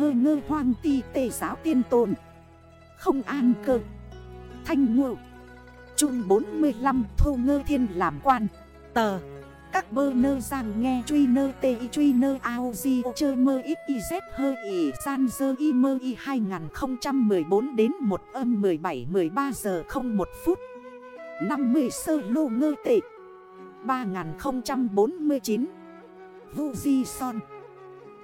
hơ ngơ hoang ti tề giáo tiên tồn. Không an cơ. Thanh ngộ. Trung 45 thô ngơ thiên làm quan. Tờ. Các bơ nơ rằng nghe truy nơ tê y truy nơ ao di chơ mơ ít y z hơ y san dơ y mơ y 2014 đến 1 âm 17 13 giờ 01 phút. 50 sơ lô ngơ tệ. 3049 Vu Di Son.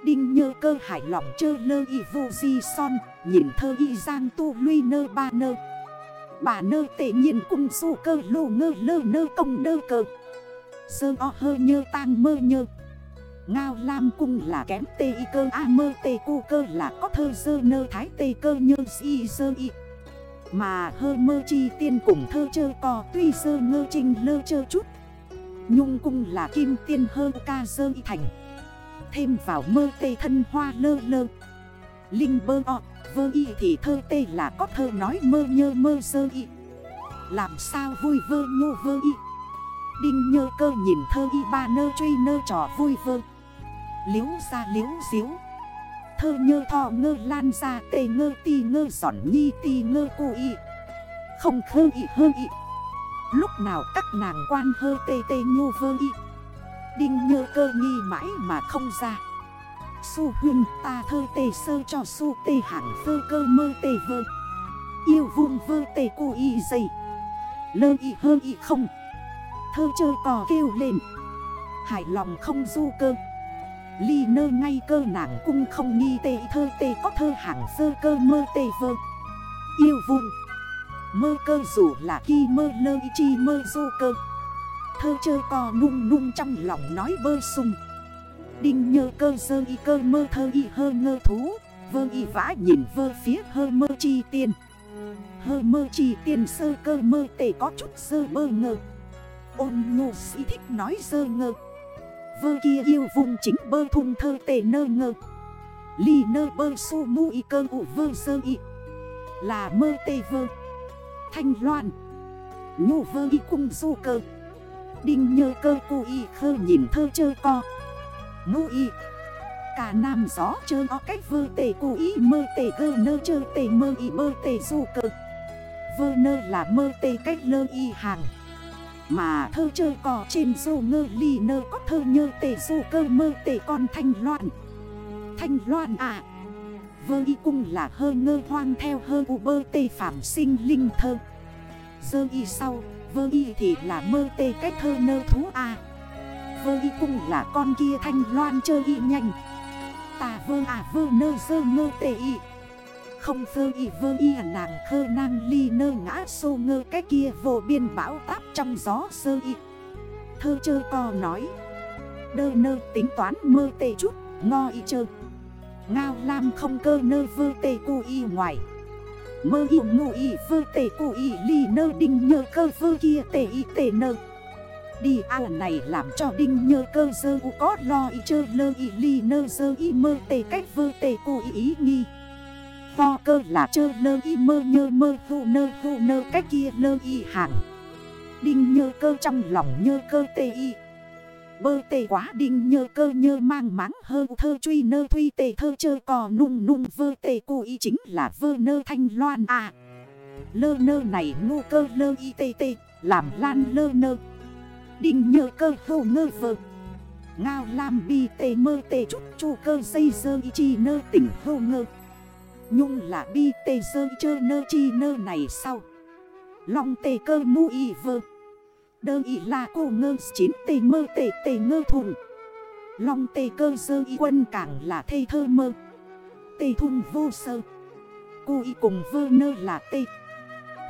Đinh nhơ cơ hải lỏng chơ lơ y Vu Di Son, Nhìn thơ y giang tu luy nơ ba nơ. Bà nơ tệ nhìn cung su cơ lô ngơ lơ nơ công nơ cơ. Sơ o hơ nhơ tang mơ nhơ. Ngao lam cung là kém tê y cơ, a mơ tê cu cơ là có thơ sơ nơ thái tê cơ nhơ si sơ y. Mà hơ mơ chi tiên cùng thơ chơ cò tuy sơ ngơ trinh lơ chơ chút. Nhung cung là kim tiên hơ ca sơ y thành. Thêm vào mơ tê thân hoa lơ lơ. Linh bơ o, vơ y thì thơ tê là có thơ nói mơ nhơ mơ sơ y. Làm sao vui vơ nhô vơ y? Đinh nhơ cơ nhìn thơ y ba nơ truy nơ trò vui vơ. Liếu ra liếu xíu Thơ nhơ thọ ngơ lan ra tê ngơ ti ngơ giỏn nhi ti ngơ cô y. Không khơ y hơ y. Lúc nào các nàng quan hơ tê tê nhô vơ y. Đinh nhơ cơ nghi mãi mà không ra. Su huynh ta thơ tê sơ cho su tê hẳn vơ cơ mơ tê vơ. Yêu vuông vơ tê cô y dây Lơ y hơ y không. Thơ chơ cò kêu lên. Hải lòng không du cơ. Ly nơ ngay cơ nàng cung không nghi tê thơ tê có thơ hẳn sơ cơ mơ tê vơ. Yêu vuông Mơ cơ dù là khi mơ lơ y chi mơ du cơ. Thơ chơ co nung nung trong lòng nói vơ sung Đinh nhơ cơ sơ y cơ mơ thơ y hơ ngơ thú, Vơ y vã nhìn vơ phía hơ mơ chi tiên Hơ mơ chi tiên sơ cơ mơ tể có chút sơ bơ ngơ Ôn ngu sĩ thích nói sơ ngơ Vơ kia yêu vùng chính bơ thung thơ tể nơ ngơ Ly nơ bơ su mu y cơ ụ vơ sơ y. Là mơ tê vơ. Thanh loan. Nhu vơ y cung du cơ. Đinh nhơ cơ cu y khơ nhìn thơ chơ co. Ngu y. Cả nam gió chơ o cách vơ tề cu y mơ tề gơ nơ chơ tề mơ y mơ tề du cơ. Vơ nơ là mơ tề cách lơ y hàng. Mà thơ chơ co trên du ngơ ly nơ có thơ nhơ tề du cơ mơ tề con thanh loạn Thanh loạn à. Vơ y cung là hơ ngơ hoang theo hơ u bơ tề phạm sinh linh thơ. Dơ y sau. Vơ y thì là mơ tê cách thơ nơ thú à Vơ y cung là con kia thanh loan chơ y nhanh. Tà vơ à vơ nơ dơ ngơ tê y. Không vơ y vơ y à nàng khơ nang ly nơ ngã sô ngơ cái kia vô biên bão táp trong gió sơ y. Thơ chơ co nói. Đơ nơ tính toán mơ tê chút ngo y chơ. Ngao lam không cơ nơ vơ tê cu y ngoài. Mơ yêu ngụ y vơ tê cụ y ly nơ đinh nhơ cơ vơ kia tê y tê nơ. Đi ao này làm cho đinh nhơ cơ dơ u có lo y chơ lơ y ly nơ dơ y mơ tê cách vơ tê cụ y ý nghi. Pho cơ là chơ lơ y mơ nhơ mơ vụ nơ vụ nơ cách kia lơ y hàng Đinh nhơ cơ trong lòng nhơ cơ tê y Bơ tê quá đinh nhơ cơ nhơ mang máng hơ thơ truy nơ thuy tê thơ chơ cò nung nung vơ tê cu y chính là vơ nơ thanh loan à. Lơ nơ này ngu cơ lơ y tê tê, làm lan lơ nơ. Đinh nhơ cơ hô ngơ vơ. Ngao lam bi tê mơ tê chút chu cơ xây dơ y chi nơ tỉnh hô ngơ. Nhung là bi tê dơ chơ nơ chi nơ này sau. Long tê cơ mu y vơ. Đơ y là cô ngơ, chín tê mơ tê tê ngơ thùng. Long tê cơ dơ y quân cảng là thê thơ mơ. Tê thùng vô sơ. Cô y cùng vơ nơ là tê.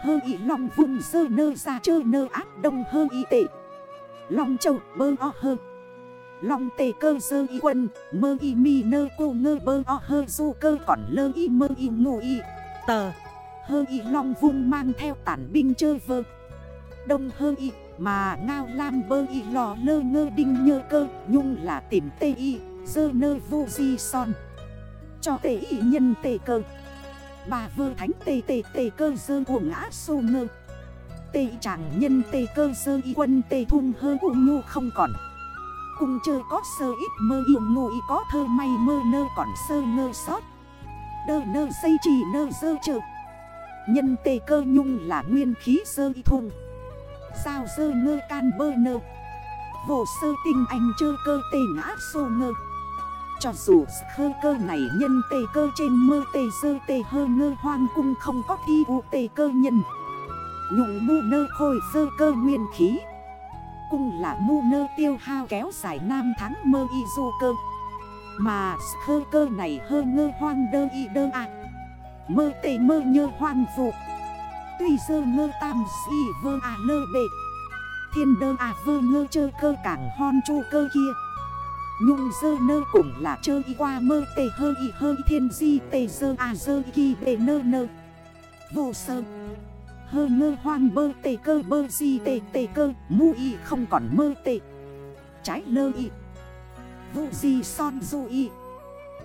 Hơ y long vùng sơ nơ ra chơ nơ áp đông hơ y tê. Long châu bơ o hơ. Long tê cơ dơ y quân, Mơ y mi nơ cô ngơ bơ o hơ, du cơ còn lơ y mơ y ngủ y. Tờ. Hơ y long vung mang theo tản binh chơ vơ. Đông hơ y mà ngao lam bơ y lò lơ ngơ đinh nhơ cơ, Nhung là tìm tê y, Dơ nơ vô di son. Cho tê y nhân tê cơ. Bà vơ thánh tê tê tê cơ dơ của ngã sô ngơ. Tê chàng nhân tê cơ sơ y quân tê thun hơ u nhu không còn. Cùng chơi có sơ ít mơ yêu ngụ y có thơ may mơ nơ còn sơ ngơ sót. Đơ nơ xây chỉ nơ dơ trợ Nhân tê cơ nhung là nguyên khí sơ y thùng Sao dơ ngơ can bơ nơ? Vô sơ tinh anh chơ cơ tê ngã sô ngơ. Cho dù khơ cơ này nhân tê cơ trên mơ tê sơ tê hơ ngơ hoang cung không có thi vụ tê cơ nhân. Nhụng mu nơ khôi sơ cơ nguyên khí. Cung là mu nơ tiêu hao kéo dài nam tháng mơ y du cơ. Mà khơ cơ này hơ ngơ hoang đơ y đơ à Mơ tê mơ nhơ hoang vụt. Tuy sơ ngơ tam si vơ à lơ bệ. Thiên đơ à vơ ngơ chơ cơ cảng hon chu cơ kia. Nhung dơ nơ cũng là chơ y qua mơ tề hơ y hơ y thiên di tề dơ à dơ y kỳ bề nơ nơ. Vô sơ. Hơ ngơ hoang bơ tề cơ bơ di tề tề cơ, Mu y không còn mơ tề Trái lơ y. Vụ di son du y.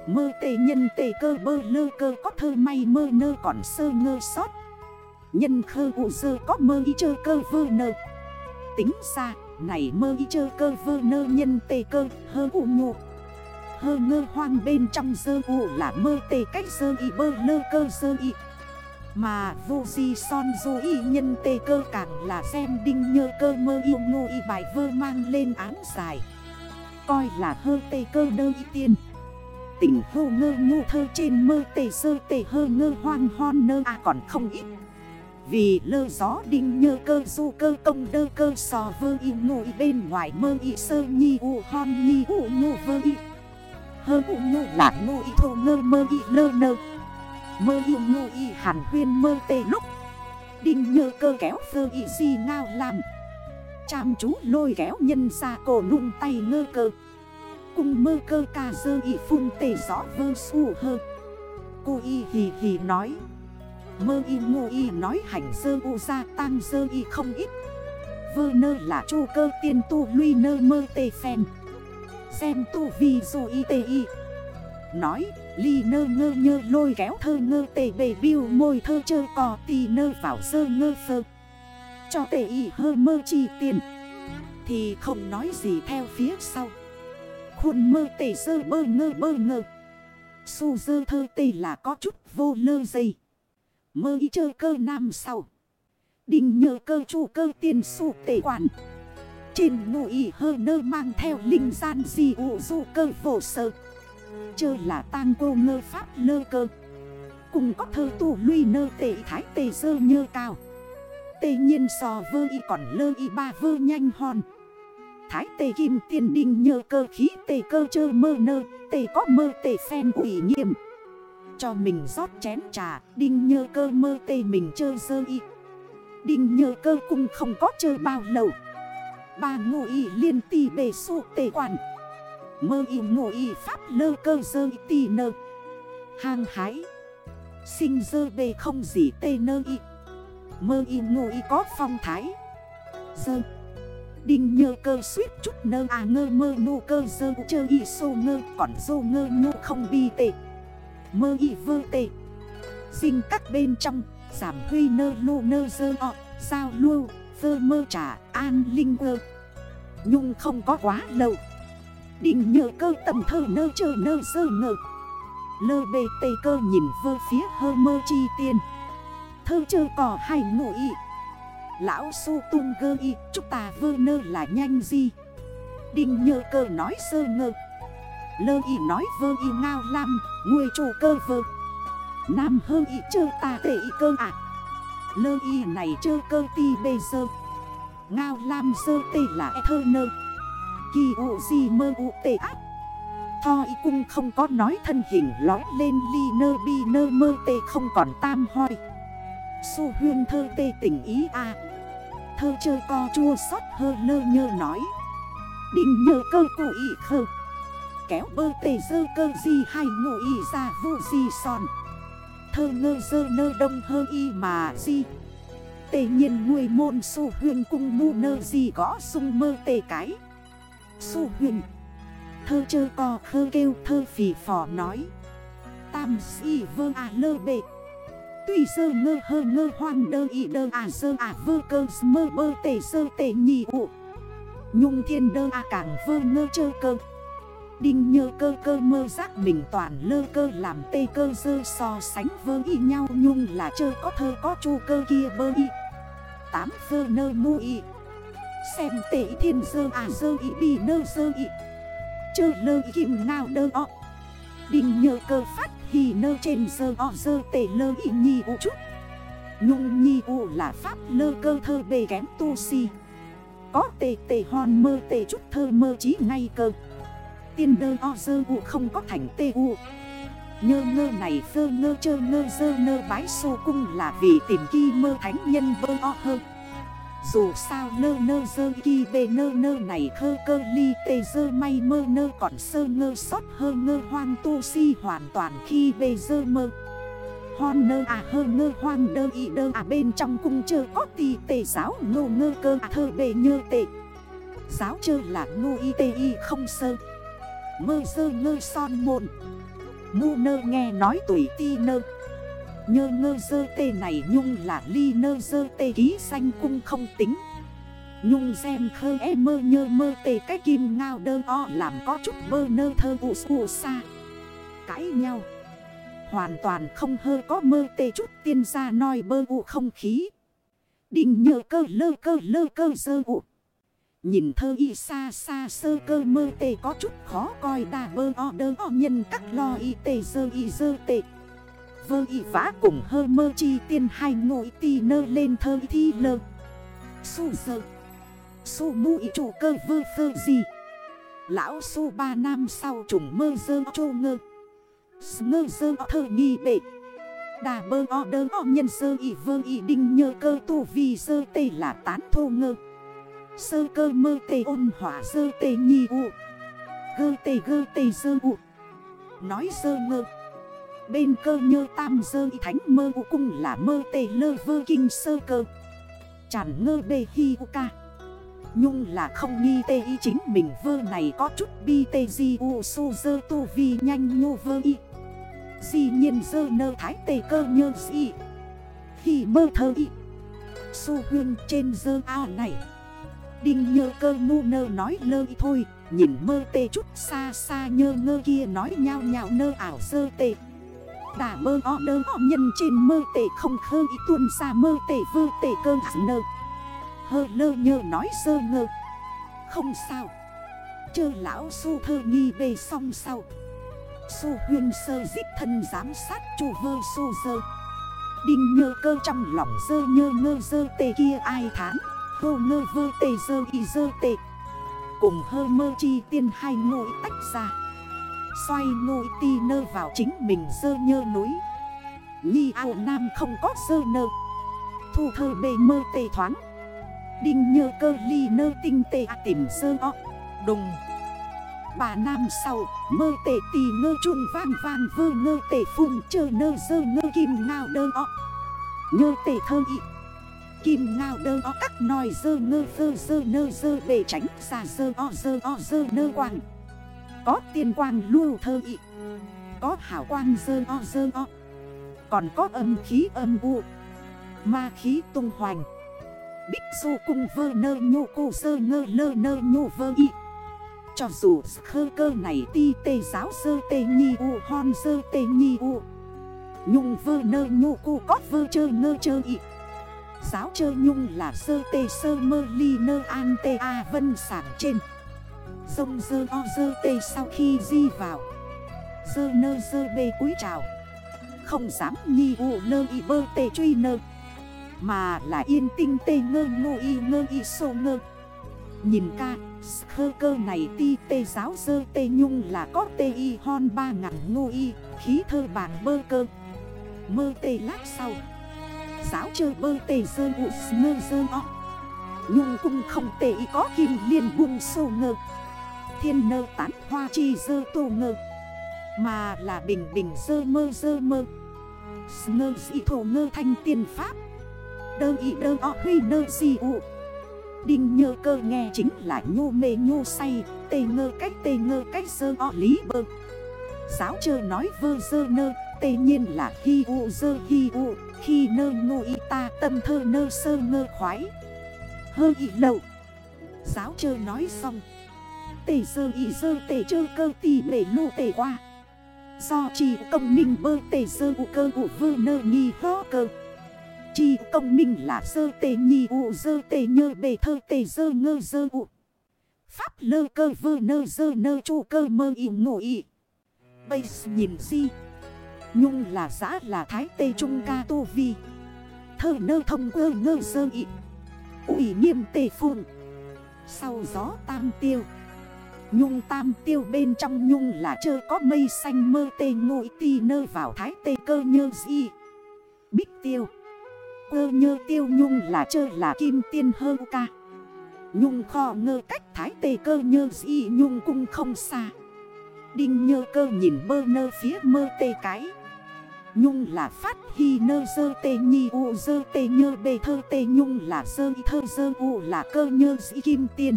Mơ tề nhân tề cơ bơ lơ cơ, có thơ may mơ nơ còn sơ ngơ sót. Nhân khơ ụ dơ có mơ y chơ cơ vơ nơ. Tính ra, này mơ y chơ cơ vơ nơ nhân tê cơ, hơ ụ nhụ Hơ ngơ hoang bên trong dơ ụ là mơ tê cách dơ y bơ nơ cơ dơ y. Mà vô di son dô y nhân tê cơ càng là xem đinh nhơ cơ mơ yêu ngô y bài vơ mang lên án dài. Coi là hơ tê cơ đơ y tiên. Tình hô ngơ ngô thơ trên mơ tê sơ tê hơ ngơ hoang hon nơ à còn không ít. Vì lơ gió đinh nhơ cơ, du cơ công đơ cơ, sò vơ y ngô bên ngoài mơ y, sơ nhi u, hon nhi u ngô vơ y. Hơ u ngô là ngô y, thô ngơ mơ y, lơ nơ. Mơ y ngô y hàn huyên mơ tê lúc. Đinh nhơ cơ kéo vơ y si ngao làm. Chàm chú lôi kéo nhân ra cổ nung tay ngơ cơ. Cùng mơ cơ ca dơ y phun tề gió vơ su hơ. Cô y hì hì nói. Mơ y ngô y nói hành dơ u ra tăng dơ y không ít. Vơ nơ là chu cơ tiên tu luy nơ mơ tê phen. Xem tu vi dù y tê y. Nói, ly nơ ngơ nhơ lôi kéo thơ ngơ tê bề biêu môi thơ chơ cò tì nơ vào dơ ngơ phơ. Cho tê y hơ mơ chi tiền. Thì không nói gì theo phía sau. Khuôn mơ tê sơ bơ ngơ bơ ngơ. Su dơ thơ tê là có chút vô lơ dây. Mơ y chơ cơ nam sau. Đình nhờ cơ chủ cơ tiền su tệ quản. Trên ngụ y hơ nơ mang theo linh gian di ụ du cơ phổ sơ. Chơ là tang cô ngơ pháp lơ cơ. Cùng có thơ tù luy nơ tệ thái tê dơ nhơ cao. Tê nhiên sò vơ y còn lơ y ba vơ nhanh hòn. Thái tê kim tiền đình nhờ cơ khí tê cơ chơ mơ nơ. Tê có mơ tê phen ủy nghiệm. Cho mình rót chén trà. Đinh nhơ cơ mơ tê mình chơi sơ y. Đinh nhơ cơ cũng không có chơi bao lâu. Ba ngô y liên tì bề su tê quản. Mơ y ngô y pháp lơ cơ sơ y tì nơ. Hang hái. Sinh dơ bề không gì tê nơ y. Mơ y ngô y có phong thái. Dơ. Đinh nhơ cơ suýt chút nơ. À ngơ mơ, nô cơ dơ chơ y sô ngơ. Còn dô ngơ ngô không bi tệ Mơ y vơ tê. Sinh các bên trong, Giảm huy nơ lô nơ dơ ọ Sao lưu, Vơ mơ trả an linh ơ. Nhung không có quá lâu. Đinh nhờ cơ tầm thơ nơ chơ nơ dơ ngờ. Lơ bê tê cơ nhìn vơ phía hơ mơ chi tiên. Thơ chơ cỏ hay ngụ y. Lão su tung gơ y Chúng ta vơ nơ là nhanh gì Đinh nhơ cơ nói sơ ngơ Lơ y nói vơ y ngao lam, Nguôi chủ cơ vơ. Nam hơ y chơ ta tệ y cơ ạ. À. Lơ y này chơ cơ ti bê sơ. Ngao lam sơ tê là e thơ nơ. Kỳ ụ gì mơ ụ tê ác Tho y cung không có nói thân hình lói lên ly nơ bi nơ mơ tê không còn tam hoi. Su huyên thơ tê tỉnh ý à Thơ chơ co chua sót hơ lơ nhơ nói. Định nhờ cơ cụ ý khơ. Kéo bơ tê dơ cơ di hay ngụ y ra vụ di son. Thơ ngơ dơ nơ đông hơ y mà di. Tê nhiên nuôi môn su huyền cung mu nơ gì có sung mơ tê cái. Su huyền. Thơ chơ co khơ kêu thơ phì phò nói. Tam si vơ à lơ bệ. Tuy sơ ngơ hơ ngơ hoang đơ y đơ à sơ à vơ cơ mơ bơ tề sơ tề nhì ụ Nhung thiên đơ à cảng vơ ngơ chơ cơ. Đinh nhơ cơ cơ mơ giác mình toàn lơ cơ làm tê cơ dơ so sánh vơ y nhau nhung là chơ có thơ có chu cơ kia bơ y. Tám vơ nơ mu y. Xem tệ thiên dơ à dơ y bi nơ dơ y. Chơ lơ y kim ngao đơ o. Đinh nhơ cơ phát hì nơ trên dơ o dơ tệ lơ y nhi u chút. Nhung nhi u là pháp lơ cơ thơ bề kém tu si. Có tệ tệ hòn mơ tệ chút thơ mơ chí ngay cơ. Tiên đơ o dơ u không có thành tê u. Nhơ ngơ này, phơ ngơ, chơ ngơ, dơ nơ bái sô cung là vì tìm kỳ mơ thánh nhân bơ o hơn Dù sao nơ nơ, dơ kỳ bê nơ nơ này, khơ cơ ly tê, dơ may mơ nơ, còn sơ ngơ sót hơ ngơ hoang tu si hoàn toàn khi bê dơ mơ. Hon nơ à hơ ngơ hoang đơ y đơ à bên trong cung chơ có tì tê, giáo ngô ngơ cơ à thơ bê nhơ tệ Giáo chơ là ngô y tê y, không sơ. Mơ dơ ngơ son môn. Ngu nơ nghe nói tuổi ti nơ. Nhơ ngơ dơ tê này nhung là ly nơ dơ tê ký xanh cung không tính. Nhung xem khơ e mơ nhơ mơ tê cái kim ngao đơ o làm có chút bơ nơ thơ ụ sù xa Cãi nhau. Hoàn toàn không hơ có mơ tê chút tiên ra nói bơ ụ không khí. Định nhờ cơ lơ cơ lơ cơ dơ ụ Nhìn thơ y xa xa sơ cơ mơ tê có chút khó coi đà bơ o đơ o nhân các lo y tê dơ y dơ tê. Vơ y vã cùng hơ mơ chi tiên hai ngội ti nơ lên thơ y thi lơ. Su dơ. Su mu y chủ cơ vơ thơ gì? Lão su ba năm sau trùng mơ dơ chô ngơ. Ngơ dơ thơ nghi bệ. Đà bơ o đơ o nhân sơ y vơ y đinh nhơ cơ tu vi dơ tê là tán thô ngơ. Sơ cơ mơ tê ôn hỏa sơ tê nhi u. Gơ tê gơ tê sơ u. Nói sơ ngơ. Bên cơ nhơ tam sơ y thánh mơ u cung là mơ tê lơ vơ kinh sơ cơ. Chản ngơ bê hi u ca. Nhung là không nghi tê y chính mình vơ này có chút bi tê di u su dơ tu vi nhanh nhô vơ y. Di nhiên dơ nơ thái tê cơ nhơ di. Hi mơ thơ y. Su hương trên dơ a này. Đinh nhơ cơ ngu nơ nói lơ thôi, Nhìn mơ tê chút xa xa nhơ ngơ kia nói nhao nhạo nơ ảo sơ tê. Đà mơ o đơ o nhân trên mơ tê không khơ y tuôn xa mơ tê vơ tê cơ nơ. Hơ lơ nhơ nói sơ ngơ. Không sao. Chơ lão su thơ nghi bê song sau. Su huyên sơ giết thân giám sát chủ vơ su dơ. Đinh nhơ cơ trong lòng dơ nhơ ngơ dơ tê kia ai thán? Hô ngơ vơ tê dơ y dơ tê. Cùng hơ mơ chi tiên hai ngôi tách ra. Xoay ngôi ti nơ vào chính mình dơ nhơ núi. Nhi ao nam không có dơ nơ. Thu thơ bề mơ tê thoáng. Đinh nhơ cơ ly nơ tinh tê à tìm dơ o. Đùng. Bà nam sau, mơ tê tì ngơ chun vang vang vơ ngơ tê phung chơ nơ dơ ngơ kim ngao đơ o. Nhơ tê thơ ị Kim ngao đơ o các nòi dơ ngơ dơ dơ nơ dơ bề tránh xa dơ o dơ o dơ nơ quang Có tiền quang lưu thơ ị Có hảo quang dơ o dơ o, Còn có âm khí âm u, Ma khí tung hoành. Bích du cung vơ nơ nhô cô dơ ngơ lơ nơ nhô vơ ị Cho dù khơ cơ này ti tê giáo dơ tê nhi u, hon dơ tê nhi u. Nhung vơ nơ nhô cô có vơ chơ ngơ chơ ị Giáo chơ nhung là sơ tê sơ mơ ly nơ an tê a vân sản trên. Dông dơ o dơ tê sau khi di vào. Dơ nơ dơ bê cúi trào Không dám nhi u nơ y bơ tê truy nơ. Mà là yên tinh tê ngơ ngô y ngơ y sô ngơ. Nhìn ca Khơ cơ này ti tê giáo dơ tê nhung là có tê y hon ba ngàn ngô y, Khí thơ bảng bơ cơ. Mơ tê lát sau giáo chơi bơ tề sơ ụ ngơ sơ o Nhung cung không tệ, có kim liên buông sâu ngơ. Thiên nơ tán, hoa chi dơ tô ngơ. Mà là bình bình dơ mơ dơ mơ. Ngơ dị thổ ngơ thanh tiền pháp. Đơ ý đơ o huy nơ dị ụ. Đinh nhơ cơ nghe chính là nhô mê nhô say. Tê ngơ cách tê ngơ cách dơ o lý bơ. Giáo chơi nói vơ dơ nơ, Tê nhiên là hi u dơ hi u khi nơ ngô y ta tâm thơ nơ sơ ngơ khoái. Hơ y lậu. Giáo chơ nói xong. Tể sơ y sơ tể chơ cơ tì bể lô tể qua. Do chỉ công minh bơ tể sơ u cơ u vơ nơ nghi hó cơ. Chỉ công minh là sơ tể nhì u sơ tể nhơ bề thơ tể sơ ngơ sơ u. Pháp lơ cơ vơ nơ sơ nơ chu cơ mơ y ngủ y. Bây nhìn gì Nhung là giã là thái tê trung ca tu vi. Thơ nơ thông ơ ngơ sơ ị. Ủy nghiêm tê phun Sau gió tam tiêu. Nhung tam tiêu bên trong nhung là chơ có mây xanh mơ tê ngội ti nơ vào thái tê cơ nhơ di. Bích tiêu. Cơ nhơ tiêu nhung là chơ là kim tiên hơ ca. Nhung kho ngơ cách thái tê cơ nhơ di nhung cung không xa. Đinh nhơ cơ nhìn bơ nơ phía mơ tê cái. Nhung là phát hi nơ dơ tê nhi u dơ tê nhơ bê thơ tê. Nhung là dơ thơ, dơ u là cơ nhơ dĩ kim tiên.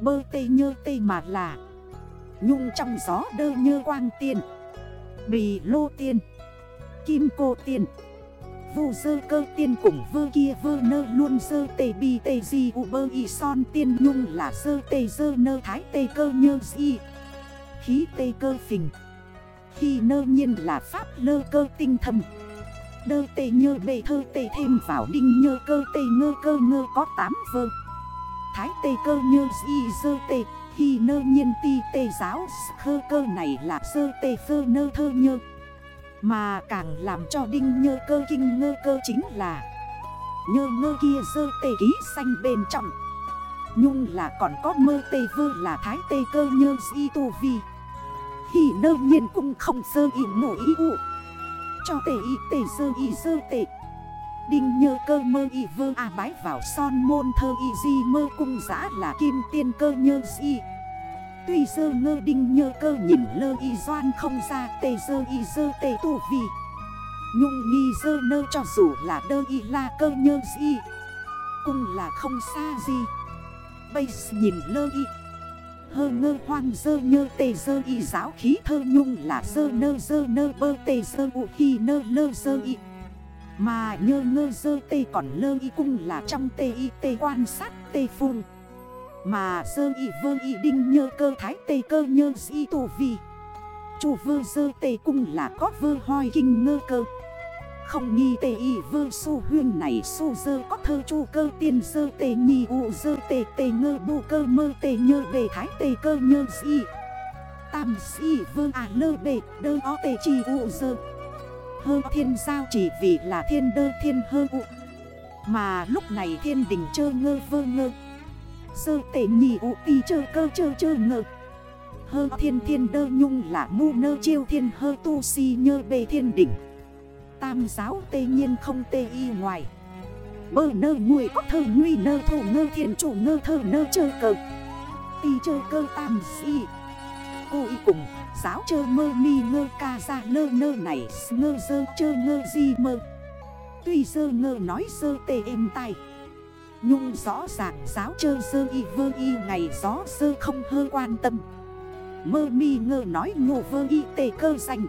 Bơ tê nhơ tê mà là Nhung trong gió đơ nhơ quang tiên. Bì lô tiên, Kim cô tiên. Vu dơ cơ tiên cùng vơ kia vơ nơ luôn dơ tê bi tê di u bơ y son tiên. Nhung là dơ tê dơ nơ thái tê cơ nhơ di Khí tê cơ phình khi nơ nhiên là pháp lơ cơ tinh thầm Đơ tê nhơ bề thơ tê thêm vào đinh nhơ cơ tê ngơ cơ ngơ có 8 vơ. Thái tê cơ nhơ di dơ tê, Khi nơ nhiên ti tê giáo khơ cơ này là sơ tê phơ nơ thơ nhơ. Mà càng làm cho đinh nhơ cơ kinh ngơ cơ chính là Nhơ ngơ kia dơ tê ký xanh bên trong. Nhung là còn có mơ tê vơ là thái tê cơ nhơ di tu vi thì nơ nhiên cũng không sơ y nổi ý ụ Cho tề ý tề sơ y sơ tệ Đinh nhơ cơ mơ y vơ a bái vào son môn thơ y di mơ cung giã là kim tiên cơ nhơ di. Tuy sơ ngơ đinh nhơ cơ nhìn lơ y doan không ra tề sơ y sơ tề tu vi. Nhung nghi sơ nơ cho dù là đơ y la cơ nhơ di. Cung là không xa gì. Bây nhìn lơ y Hơ ngơ hoang dơ nhơ tê dơ y giáo khí thơ nhung là dơ nơ dơ nơ bơ tê dơ ụ khi nơ lơ dơ y. Mà nhơ ngơ dơ tê còn lơ y cung là trong tê y tê quan sát tê phun. Mà dơ y vơ y đinh nhơ cơ thái tê cơ nhơ y tù vi Chủ vơ dơ tê cung là có vơ hoi kinh ngơ cơ không nghi tê y vơ su huyên này su dơ có thơ chu cơ tiên dơ tê nhì u dơ tê tê ngơ bu cơ mơ tê nhơ bề thái tê cơ nhơ si Tam si vơ à lơ bề đơ o tê chi u dơ. Hơ thiên giao chỉ vì là thiên đơ thiên hơ u. Mà lúc này thiên đình chơ ngơ vơ ngơ. Sơ tê nhì u y chơ cơ chơ chơ ngơ. Hơ thiên thiên đơ nhung là mu nơ chiêu thiên hơ tu si nhơ bề thiên đỉnh Tam giáo tê nhiên không tê y ngoài. Bơ nơ nguội có thơ nguy nơ thủ ngơ thiện chủ ngơ thơ nơ chơ cờ Ti chơ cơ tam si. Cô y cùng giáo chơ mơ mi ngơ ca ra lơ nơ này, Ngơ dơ chơ ngơ di mơ. Tuy dơ ngơ nói dơ tê êm tay Nhung rõ ràng giáo chơ dơ y vơ y ngày gió dơ không hơ quan tâm. Mơ mi ngơ nói ngộ vơ y tê cơ danh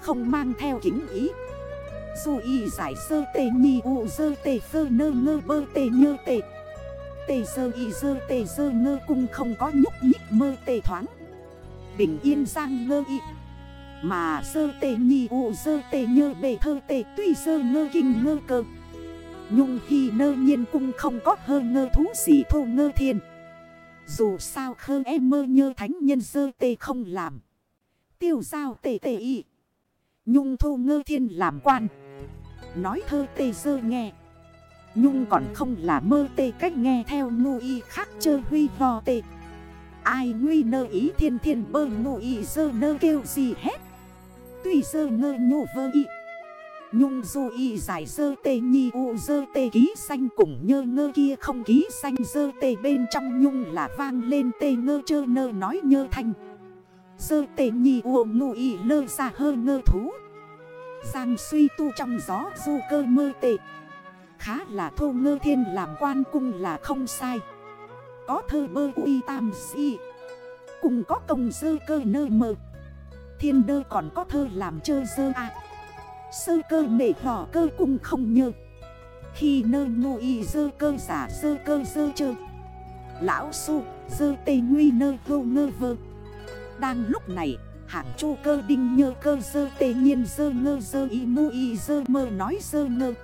Không mang theo kính ý dù y giải sơ tê nhi, u dơ tê sơ nơ ngơ bơ tê nhơ tê. Tê sơ y dơ tê sơ ngơ cung không có nhúc nhích mơ tê thoáng. Bình yên sang ngơ y. Mà sơ tê nhi, u dơ tê nhơ bề thơ tê, tuy sơ ngơ kinh ngơ cơ. Nhung khi nơ nhiên cung không có hơ ngơ thú sĩ thô ngơ thiên. Dù sao khơ em mơ nhơ thánh nhân sơ tê không làm. Tiêu sao tê tê y. Nhung thu ngơ thiên làm quan. Nói thơ tê dơ nghe. Nhung còn không là mơ tê, cách nghe theo ngu y khác chơ huy vò tê. Ai nguy nơ ý thiên thiên bơ ngu y dơ nơ kêu gì hết. Tuy dơ ngơ nhô vơ y. Nhung du y giải dơ tê, nhi u dơ tê, ký xanh cùng nhơ ngơ kia không ký xanh dơ tê bên trong nhung là vang lên tê ngơ chơ nơ nói nhơ thanh Dơ tê, nhi u ngu y lơ ra hơ ngơ thú. Giang suy tu trong gió du cơ mơ tệ. Khá là thô ngơ thiên làm quan cung là không sai. Có thơ bơ uy tam si Cùng có công dơ cơ nơ mơ Thiên đơ còn có thơ làm chơ sơ à Sơ cơ mệ hỏ cơ cung không nhơ. Khi nơ ngô y dơ cơ giả dơ cơ dơ chơ. Lão su dơ tê nguy nơ hô ngơ vơ. Đang lúc này Hạng chu cơ đinh nhơ cơ dơ tê nhiên dơ ngơ dơ y mu y dơ mơ nói dơ ngơ